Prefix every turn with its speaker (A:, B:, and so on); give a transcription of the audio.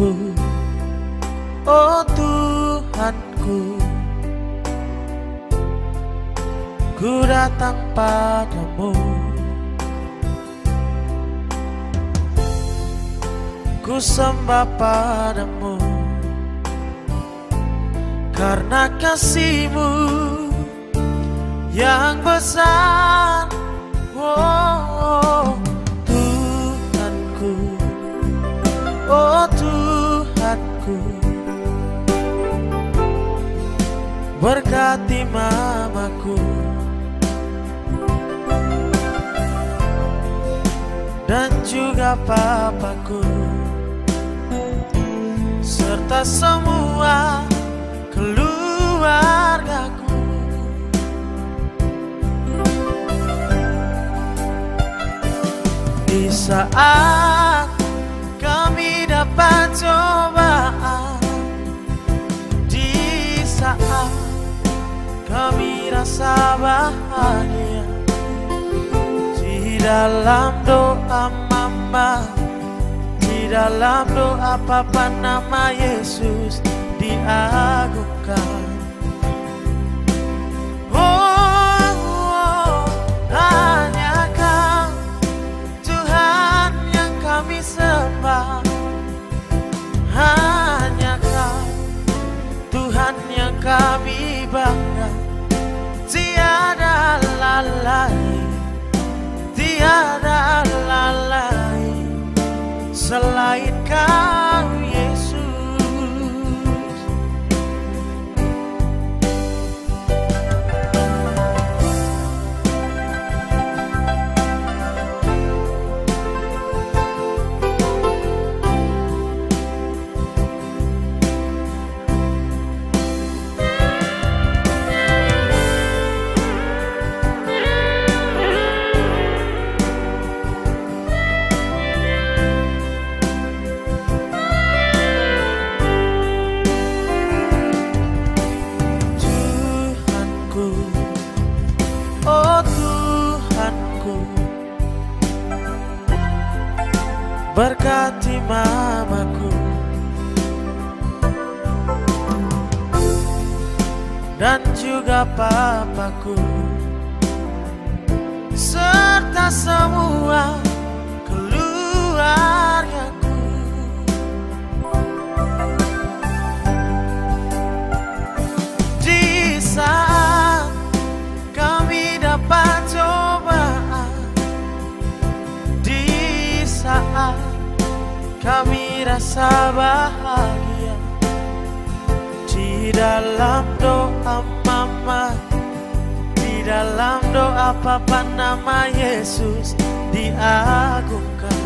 A: Oh Tuhanku. Ku datang padamu. Ku sembah padamu. Karena kasihmu yang besar Berkati mamaku. Dan juga papaku. Serta semua keluargaku. Di saat kami dapat cobaan kami rasa bahagia Di dalam doa mama Di dalam doa papa nama Yesus diagungkan Oh, oh, hanya kau Tuhan yang kami sembah Bangga Tiada Tiada lalai Selain kau Berkati mamaku. Dan juga papaku. Serta semua kami rasa bahagia Di dalam doa mama Di dalam doa papa nama Yesus diagungkan